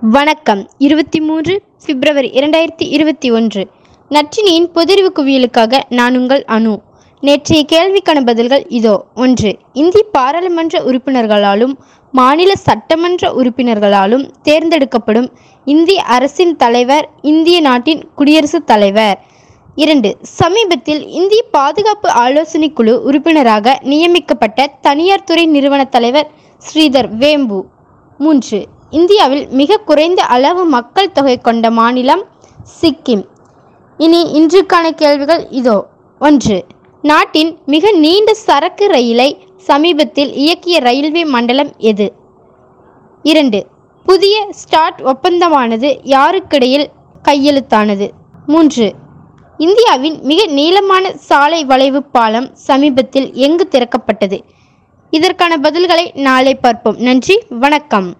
வணக்கம். இருபத்தி மூன்று பிப்ரவரி இரண்டாயிரத்தி இருபத்தி ஒன்று. நற்றினியின் பொதிரிவு குவியலுக்காக நான் உங்கள் அனு. நேற்றைய கேள்விக்கான பதில்கள் இதோ. ஒன்று இந்திய பாராளுமன்ற உறுப்பினர்களாலும் மாநில சட்டமன்ற உறுப்பினர்களாலும் தேர்ந்தெடுக்கப்படும் இந்திய அரசின் தலைவர் இந்திய நாட்டின் குடியரசுத் தலைவர். இரண்டு சமீபத்தில் இந்திய பாதுகாப்பு ஆலோசனை குழு உறுப்பினராக நியமிக்கப்பட்ட தனியார் துறை நிறுவன தலைவர் ஸ்ரீதர் வேம்பு. மூன்று இந்தியாவில் மிக குறைந்த அளவு மக்கள் தொகை கொண்ட மாநிலம் சிக்கிம். இனி இன்றுக்கான கேள்விகள் இதோ. ஒன்று நாட்டின் மிக நீண்ட சரக்கு ரயிலை சமீபத்தில் இயக்கிய ரயில்வே மண்டலம் எது? இரண்டு புதிய ஸ்டார்ட் ஒப்பந்தமானது யாருக்கிடையில் கையெழுத்தானது? மூன்று இந்தியாவின் மிக நீளமான சாலை வளைவு பாலம் சமீபத்தில் எங்கு திறக்கப்பட்டது? இதற்கான பதில்களை நாளை பார்ப்போம். நன்றி வணக்கம்.